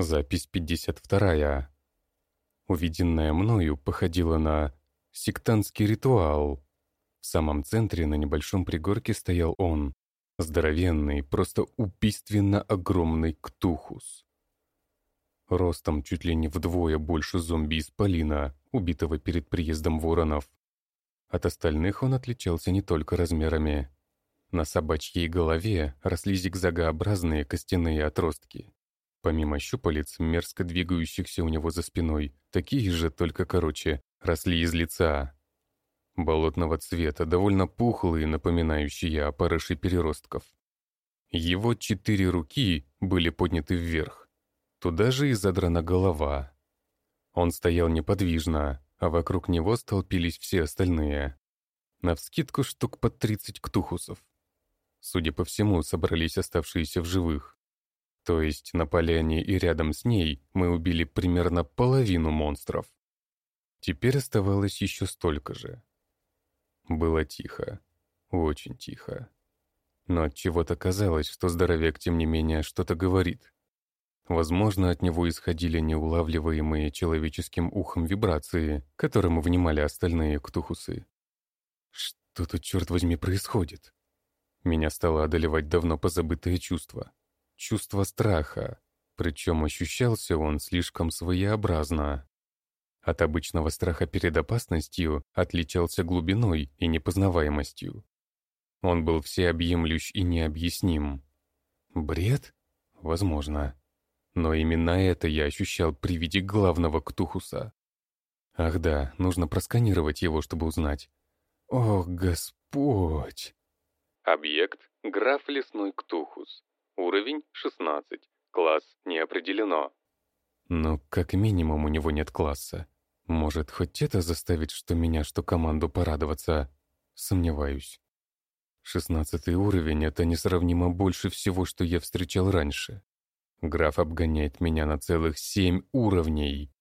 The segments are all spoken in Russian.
Запись 52. Увиденная мною походила на сектантский ритуал. В самом центре на небольшом пригорке стоял он, здоровенный, просто убийственно огромный ктухус. Ростом чуть ли не вдвое больше зомби из Полина, убитого перед приездом воронов. От остальных он отличался не только размерами. На собачьей голове росли зигзагообразные костяные отростки. Помимо щупалец, мерзко двигающихся у него за спиной, такие же, только короче, росли из лица. Болотного цвета, довольно пухлые, напоминающие опарыши переростков. Его четыре руки были подняты вверх. Туда же и задрана голова. Он стоял неподвижно, а вокруг него столпились все остальные. Навскидку штук под тридцать ктухусов. Судя по всему, собрались оставшиеся в живых. То есть на поляне и рядом с ней мы убили примерно половину монстров. Теперь оставалось еще столько же. Было тихо. Очень тихо. Но от чего-то казалось, что здоровяк тем не менее что-то говорит. Возможно, от него исходили неулавливаемые человеческим ухом вибрации, которым внимали остальные ктухусы. Что тут, черт возьми, происходит? Меня стало одолевать давно позабытое чувство чувство страха, причем ощущался он слишком своеобразно. От обычного страха перед опасностью отличался глубиной и непознаваемостью. Он был всеобъемлющ и необъясним. Бред? Возможно. Но именно это я ощущал при виде главного Ктухуса. Ах да, нужно просканировать его, чтобы узнать. О, Господь! Объект — граф Лесной Ктухус. Уровень 16. Класс не определено. Ну, как минимум у него нет класса. Может, хоть это заставит что меня, что команду порадоваться? Сомневаюсь. Шестнадцатый уровень — это несравнимо больше всего, что я встречал раньше. Граф обгоняет меня на целых семь уровней.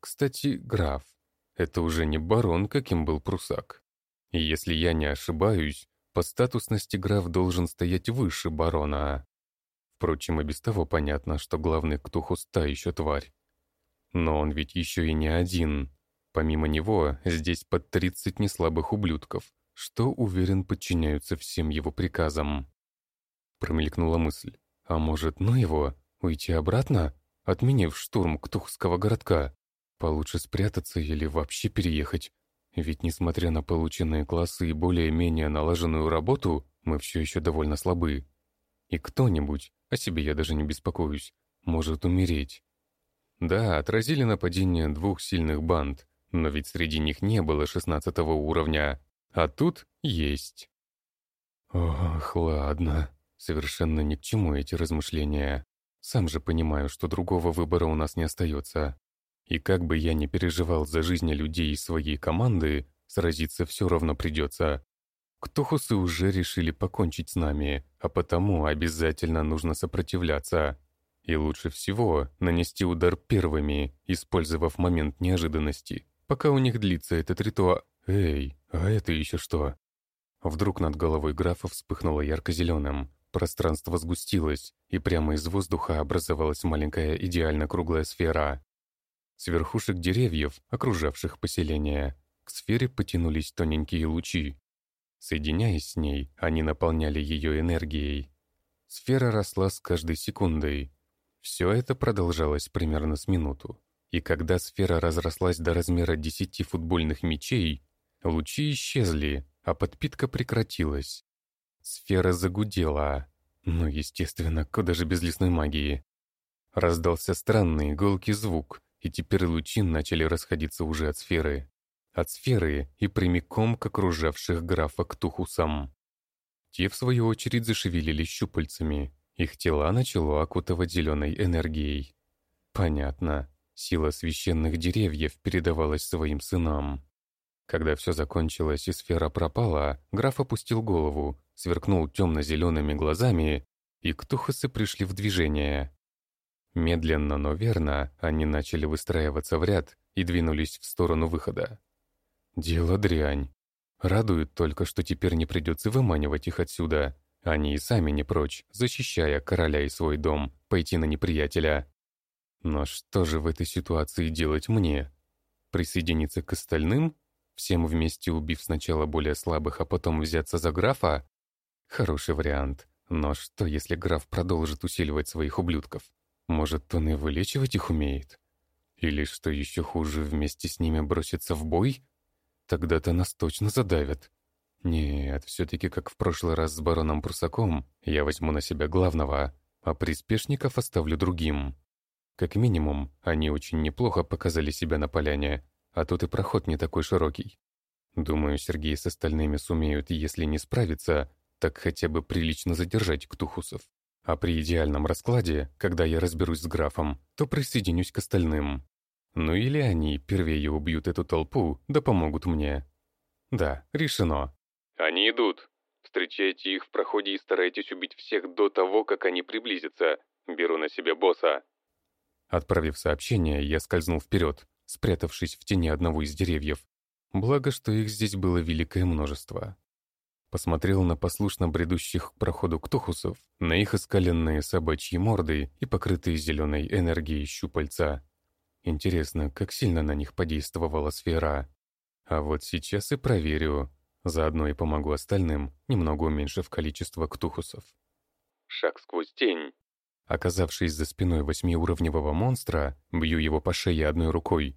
Кстати, граф — это уже не барон, каким был прусак. И если я не ошибаюсь, по статусности граф должен стоять выше барона. Впрочем, и без того понятно, что главный Ктухус та еще тварь. Но он ведь еще и не один. Помимо него, здесь под 30 неслабых ублюдков, что, уверен, подчиняются всем его приказам. Промелькнула мысль. А может, ну его, уйти обратно, отменив штурм Ктухского городка? Получше спрятаться или вообще переехать? Ведь, несмотря на полученные классы и более-менее налаженную работу, мы все еще довольно слабы. И кто-нибудь, о себе я даже не беспокоюсь, может умереть. Да, отразили нападение двух сильных банд, но ведь среди них не было шестнадцатого уровня, а тут есть. Ох, ладно, совершенно ни к чему эти размышления. Сам же понимаю, что другого выбора у нас не остается. И как бы я ни переживал за жизни людей из своей команды, сразиться все равно придется. Ктухусы уже решили покончить с нами, а потому обязательно нужно сопротивляться. И лучше всего нанести удар первыми, использовав момент неожиданности, пока у них длится этот ритуал. Эй, а это еще что? Вдруг над головой графа вспыхнуло ярко-зеленым. Пространство сгустилось, и прямо из воздуха образовалась маленькая идеально круглая сфера. С верхушек деревьев, окружавших поселение, к сфере потянулись тоненькие лучи, Соединяясь с ней, они наполняли ее энергией. Сфера росла с каждой секундой. Все это продолжалось примерно с минуту. И когда сфера разрослась до размера десяти футбольных мячей, лучи исчезли, а подпитка прекратилась. Сфера загудела. Ну, естественно, куда же без лесной магии. Раздался странный гулкий звук, и теперь лучи начали расходиться уже от сферы от сферы и прямиком к окружавших графа Ктухусам. Те, в свою очередь, зашевелились щупальцами. Их тела начало окутывать зеленой энергией. Понятно. Сила священных деревьев передавалась своим сынам. Когда все закончилось и сфера пропала, граф опустил голову, сверкнул темно-зелеными глазами, и ктухасы пришли в движение. Медленно, но верно, они начали выстраиваться в ряд и двинулись в сторону выхода. Дело дрянь. Радует только, что теперь не придется выманивать их отсюда. Они и сами не прочь, защищая короля и свой дом, пойти на неприятеля. Но что же в этой ситуации делать мне? Присоединиться к остальным? Всем вместе убив сначала более слабых, а потом взяться за графа? Хороший вариант. Но что, если граф продолжит усиливать своих ублюдков? Может, он и вылечивать их умеет? Или, что еще хуже, вместе с ними броситься в бой? Тогда-то нас точно задавят. Нет, все-таки как в прошлый раз с бароном Прусаком, я возьму на себя главного, а приспешников оставлю другим. Как минимум, они очень неплохо показали себя на поляне, а тут и проход не такой широкий. Думаю, Сергей с остальными сумеют, если не справиться, так хотя бы прилично задержать ктухусов. А при идеальном раскладе, когда я разберусь с графом, то присоединюсь к остальным. Ну или они первее убьют эту толпу, да помогут мне. Да, решено. Они идут. Встречайте их в проходе и старайтесь убить всех до того, как они приблизятся. Беру на себя босса. Отправив сообщение, я скользнул вперед, спрятавшись в тени одного из деревьев. Благо, что их здесь было великое множество. Посмотрел на послушно бредущих к проходу ктухусов, на их искаленные собачьи морды и покрытые зеленой энергией щупальца. Интересно, как сильно на них подействовала сфера. А вот сейчас и проверю. Заодно и помогу остальным, немного уменьшив количество ктухусов. Шаг сквозь тень. Оказавшись за спиной восьмиуровневого монстра, бью его по шее одной рукой.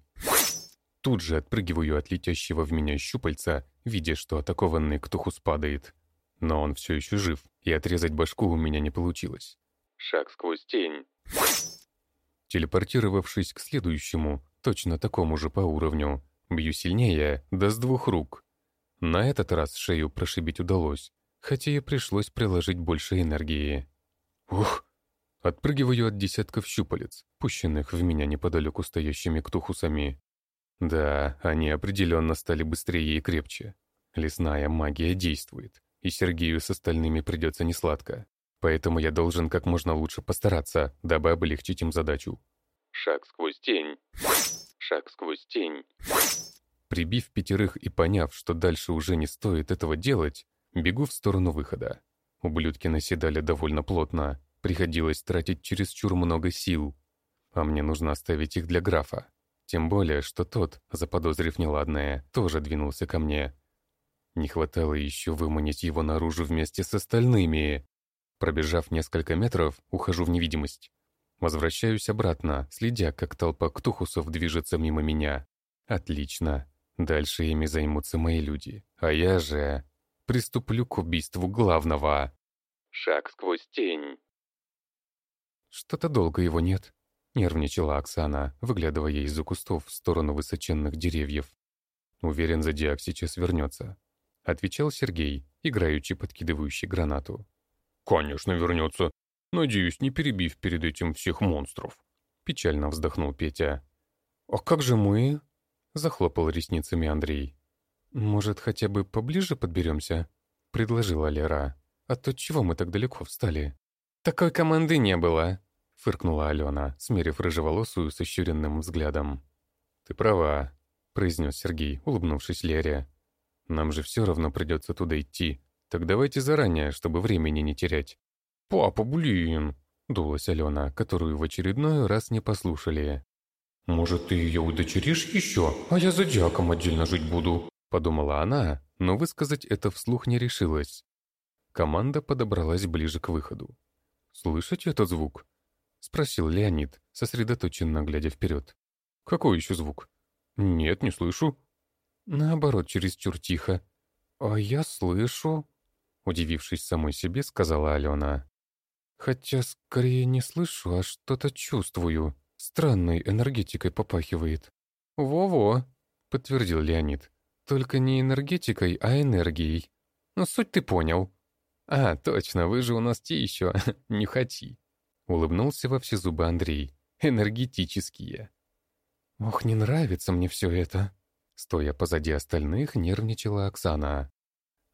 Тут же отпрыгиваю от летящего в меня щупальца, видя, что атакованный ктухус падает. Но он все еще жив, и отрезать башку у меня не получилось. Шаг сквозь тень. Телепортировавшись к следующему, точно такому же по уровню, бью сильнее, да с двух рук. На этот раз шею прошибить удалось, хотя и пришлось приложить больше энергии. Ух! Отпрыгиваю от десятков щупалец, пущенных в меня неподалеку стоящими ктухусами. Да, они определенно стали быстрее и крепче. Лесная магия действует, и Сергею с остальными придется несладко. Поэтому я должен как можно лучше постараться, дабы облегчить им задачу. Шаг сквозь тень. Шаг сквозь тень. Прибив пятерых и поняв, что дальше уже не стоит этого делать, бегу в сторону выхода. Ублюдки наседали довольно плотно, приходилось тратить чересчур много сил. А мне нужно оставить их для графа. Тем более, что тот, заподозрив неладное, тоже двинулся ко мне. Не хватало еще выманить его наружу вместе с остальными. Пробежав несколько метров, ухожу в невидимость. Возвращаюсь обратно, следя, как толпа ктухусов движется мимо меня. Отлично. Дальше ими займутся мои люди. А я же приступлю к убийству главного. Шаг сквозь тень. Что-то долго его нет. Нервничала Оксана, выглядывая из-за кустов в сторону высоченных деревьев. Уверен, Зодиак сейчас вернется. Отвечал Сергей, играючи подкидывающий гранату. «Конечно вернется. Надеюсь, не перебив перед этим всех монстров». Печально вздохнул Петя. «А как же мы?» Захлопал ресницами Андрей. «Может, хотя бы поближе подберемся?» Предложила Лера. «А то чего мы так далеко встали?» «Такой команды не было», — фыркнула Алена, смерив рыжеволосую с ощуренным взглядом. «Ты права», — произнес Сергей, улыбнувшись Лере. «Нам же все равно придется туда идти. Так давайте заранее, чтобы времени не терять». «Папа, блин!» — дулась Алена, которую в очередной раз не послушали. «Может, ты ее удочеришь еще, а я за дьяком отдельно жить буду?» Подумала она, но высказать это вслух не решилась. Команда подобралась ближе к выходу. «Слышите этот звук?» — спросил Леонид, сосредоточенно глядя вперед. «Какой еще звук?» «Нет, не слышу». «Наоборот, чересчур тихо». «А я слышу», — удивившись самой себе, сказала Алена. «Хотя скорее не слышу, а что-то чувствую. Странной энергетикой попахивает». «Во-во», — подтвердил Леонид. «Только не энергетикой, а энергией. Ну, суть ты понял». «А, точно, вы же у нас те еще, не хоти», — улыбнулся во все зубы Андрей. «Энергетические». «Ох, не нравится мне все это», — стоя позади остальных, нервничала Оксана.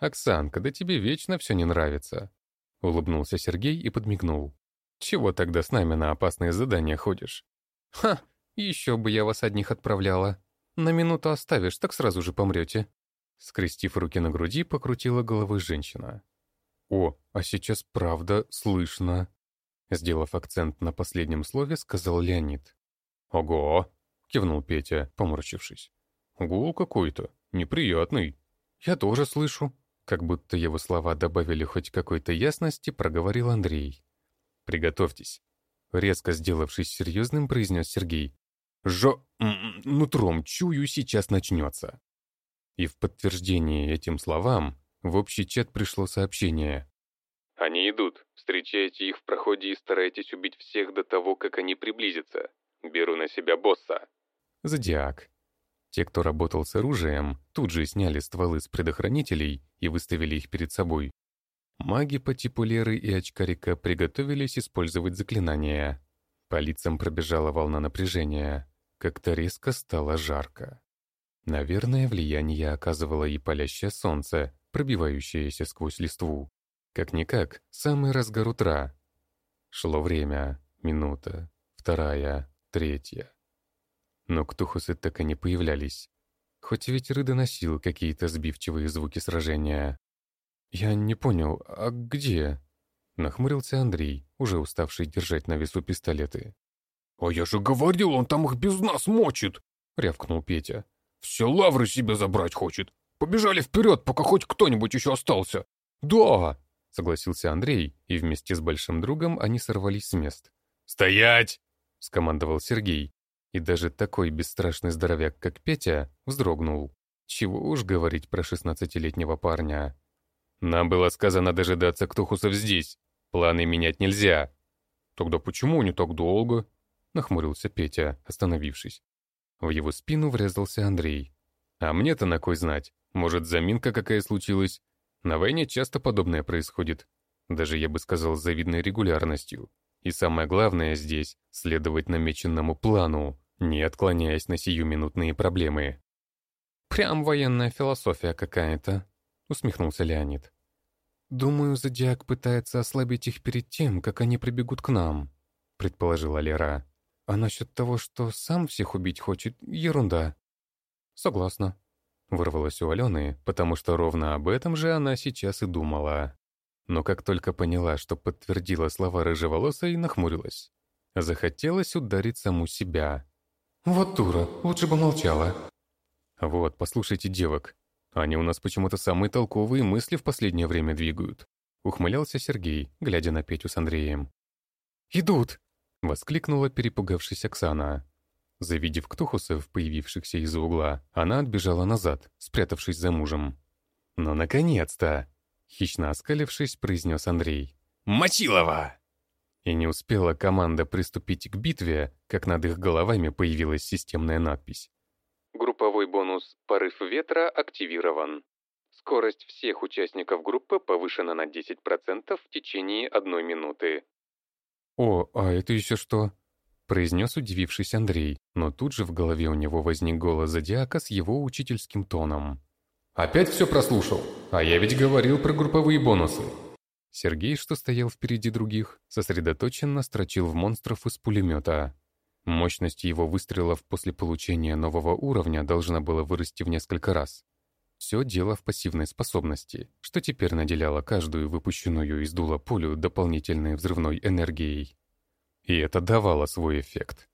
«Оксанка, да тебе вечно все не нравится», — улыбнулся Сергей и подмигнул. «Чего тогда с нами на опасные задания ходишь?» «Ха, еще бы я вас одних отправляла. На минуту оставишь, так сразу же помрете». Скрестив руки на груди, покрутила головой женщина. «О, а сейчас правда слышно!» Сделав акцент на последнем слове, сказал Леонид. «Ого!» — кивнул Петя, поморщившись. «Гул какой-то, неприятный. Я тоже слышу». Как будто его слова добавили хоть какой-то ясности, проговорил Андрей. «Приготовьтесь», — резко сделавшись серьезным, произнес Сергей. «Жо... нутром чую, сейчас начнется». И в подтверждение этим словам в общий чат пришло сообщение. «Они идут. Встречайте их в проходе и старайтесь убить всех до того, как они приблизятся. Беру на себя босса». Зодиак. Те, кто работал с оружием, тут же сняли стволы с предохранителей и выставили их перед собой. Маги по типу Леры и Очкарика приготовились использовать заклинания. По лицам пробежала волна напряжения. Как-то резко стало жарко. Наверное, влияние оказывало и палящее солнце, пробивающееся сквозь листву. Как-никак, самый разгар утра. Шло время. Минута. Вторая. Третья. Но ктухусы так и не появлялись. Хоть ветер и доносил какие-то сбивчивые звуки сражения. «Я не понял, а где?» Нахмурился Андрей, уже уставший держать на весу пистолеты. «А я же говорил, он там их без нас мочит!» — рявкнул Петя. «Все лавры себе забрать хочет. Побежали вперед, пока хоть кто-нибудь еще остался!» «Да!» — согласился Андрей, и вместе с большим другом они сорвались с мест. «Стоять!» — скомандовал Сергей, и даже такой бесстрашный здоровяк, как Петя, вздрогнул. Чего уж говорить про шестнадцатилетнего парня. «Нам было сказано дожидаться Ктухусов здесь. Планы менять нельзя». «Тогда почему не так долго?» — нахмурился Петя, остановившись. В его спину врезался Андрей. «А мне-то на кой знать? Может, заминка какая случилась? На войне часто подобное происходит. Даже, я бы сказал, с завидной регулярностью. И самое главное здесь — следовать намеченному плану, не отклоняясь на сиюминутные проблемы. «Прям военная философия какая-то», — усмехнулся Леонид. «Думаю, Зодиак пытается ослабить их перед тем, как они прибегут к нам», — предположила Лера. «А насчет того, что сам всех убить хочет, ерунда». «Согласна», — вырвалась у Алены, потому что ровно об этом же она сейчас и думала но как только поняла, что подтвердила слова рыжеволосой, нахмурилась. Захотелось ударить саму себя. «Вот дура, лучше бы молчала». «Вот, послушайте девок. Они у нас почему-то самые толковые мысли в последнее время двигают», ухмылялся Сергей, глядя на Петю с Андреем. «Идут!» — воскликнула перепугавшись Оксана. Завидев ктухусов, появившихся из-за угла, она отбежала назад, спрятавшись за мужем. «Ну, наконец-то!» Хищно оскалившись, произнес Андрей. «Мочилова!» И не успела команда приступить к битве, как над их головами появилась системная надпись. Групповой бонус «Порыв ветра» активирован. Скорость всех участников группы повышена на 10% в течение одной минуты. «О, а это еще что?» произнес удивившись Андрей, но тут же в голове у него возник голос Зодиака с его учительским тоном. Опять все прослушал? А я ведь говорил про групповые бонусы. Сергей, что стоял впереди других, сосредоточенно строчил в монстров из пулемета. Мощность его выстрелов после получения нового уровня должна была вырасти в несколько раз. Все дело в пассивной способности, что теперь наделяло каждую выпущенную из дула пулю дополнительной взрывной энергией. И это давало свой эффект.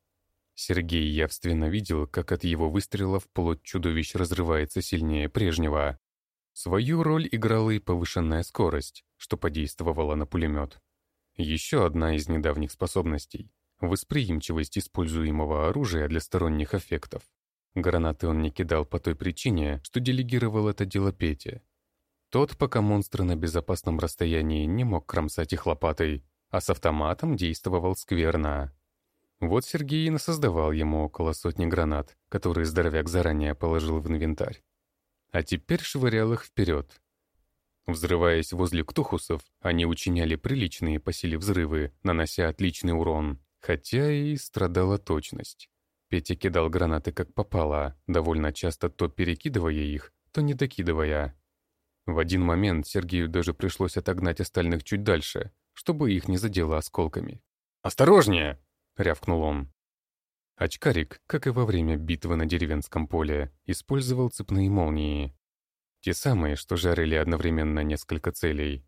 Сергей явственно видел, как от его выстрелов плоть чудовищ разрывается сильнее прежнего. Свою роль играла и повышенная скорость, что подействовало на пулемет. Еще одна из недавних способностей — восприимчивость используемого оружия для сторонних эффектов. Гранаты он не кидал по той причине, что делегировал это дело Пете. Тот, пока монстры на безопасном расстоянии не мог кромсать их лопатой, а с автоматом действовал скверно. Вот Сергей и насоздавал ему около сотни гранат, которые здоровяк заранее положил в инвентарь. А теперь швырял их вперед. Взрываясь возле ктухусов, они учиняли приличные по силе взрывы, нанося отличный урон, хотя и страдала точность. Петя кидал гранаты как попало, довольно часто то перекидывая их, то не докидывая. В один момент Сергею даже пришлось отогнать остальных чуть дальше, чтобы их не задело осколками. «Осторожнее!» — рявкнул он. Очкарик, как и во время битвы на деревенском поле, использовал цепные молнии. Те самые, что жарили одновременно несколько целей.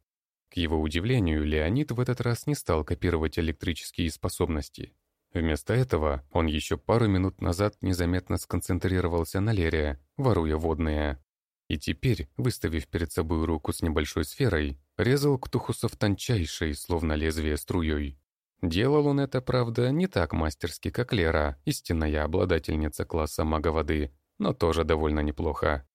К его удивлению, Леонид в этот раз не стал копировать электрические способности. Вместо этого он еще пару минут назад незаметно сконцентрировался на Лере, воруя водные. И теперь, выставив перед собой руку с небольшой сферой, резал Ктухусов тончайшей, словно лезвие струей. Делал он это, правда, не так мастерски, как Лера, истинная обладательница класса мага воды, но тоже довольно неплохо.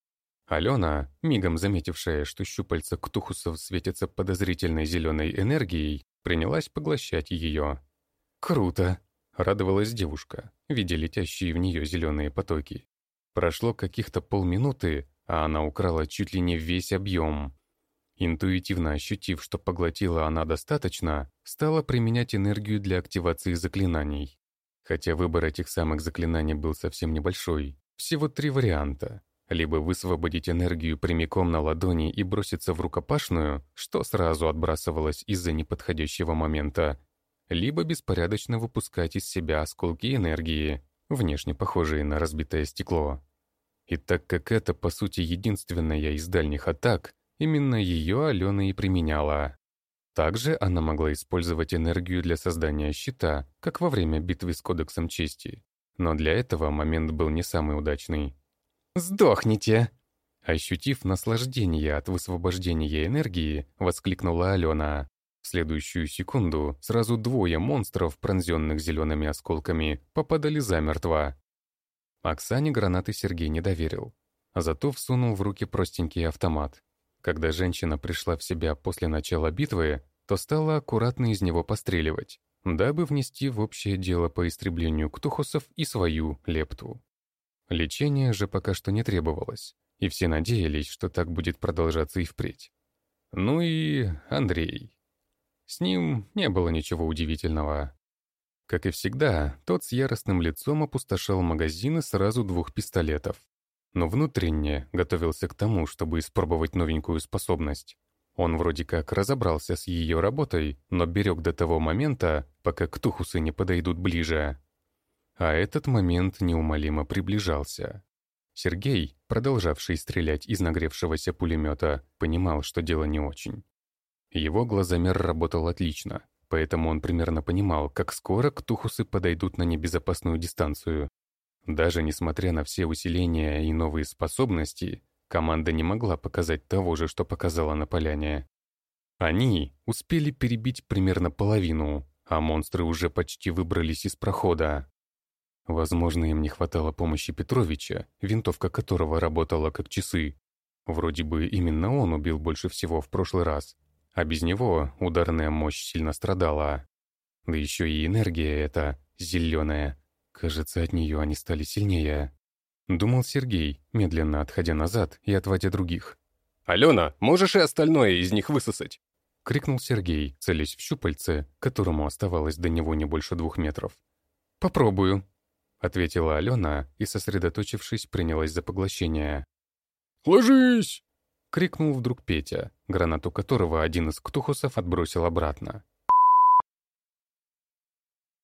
Алена, мигом заметившая, что щупальца Ктухусов светятся подозрительной зеленой энергией, принялась поглощать ее. «Круто!» — радовалась девушка, видя летящие в нее зеленые потоки. Прошло каких-то полминуты, а она украла чуть ли не весь объем. Интуитивно ощутив, что поглотила она достаточно, стала применять энергию для активации заклинаний. Хотя выбор этих самых заклинаний был совсем небольшой. Всего три варианта. Либо высвободить энергию прямиком на ладони и броситься в рукопашную, что сразу отбрасывалось из-за неподходящего момента, либо беспорядочно выпускать из себя осколки энергии, внешне похожие на разбитое стекло. И так как это, по сути, единственная из дальних атак, Именно ее Алена и применяла. Также она могла использовать энергию для создания щита, как во время битвы с Кодексом Чести. Но для этого момент был не самый удачный. «Сдохните!» Ощутив наслаждение от высвобождения энергии, воскликнула Алена. В следующую секунду сразу двое монстров, пронзенных зелеными осколками, попадали замертво. Оксане гранаты Сергей не доверил, а зато всунул в руки простенький автомат. Когда женщина пришла в себя после начала битвы, то стала аккуратно из него постреливать, дабы внести в общее дело по истреблению ктухусов и свою лепту. Лечение же пока что не требовалось, и все надеялись, что так будет продолжаться и впредь. Ну и Андрей. С ним не было ничего удивительного. Как и всегда, тот с яростным лицом опустошал магазины сразу двух пистолетов но внутренне готовился к тому, чтобы испробовать новенькую способность. Он вроде как разобрался с ее работой, но берег до того момента, пока ктухусы не подойдут ближе. А этот момент неумолимо приближался. Сергей, продолжавший стрелять из нагревшегося пулемета, понимал, что дело не очень. Его глазомер работал отлично, поэтому он примерно понимал, как скоро ктухусы подойдут на небезопасную дистанцию, даже несмотря на все усиления и новые способности, команда не могла показать того же, что показала на поляне. Они успели перебить примерно половину, а монстры уже почти выбрались из прохода. Возможно, им не хватало помощи Петровича, винтовка которого работала как часы. Вроде бы именно он убил больше всего в прошлый раз, а без него ударная мощь сильно страдала. Да еще и энергия эта, зеленая, Кажется, от нее они стали сильнее. Думал Сергей, медленно отходя назад и отводя других. «Алена, можешь и остальное из них высосать?» — крикнул Сергей, целясь в щупальце, которому оставалось до него не больше двух метров. «Попробую», — ответила Алена и, сосредоточившись, принялась за поглощение. «Ложись!» — крикнул вдруг Петя, гранату которого один из ктухусов отбросил обратно.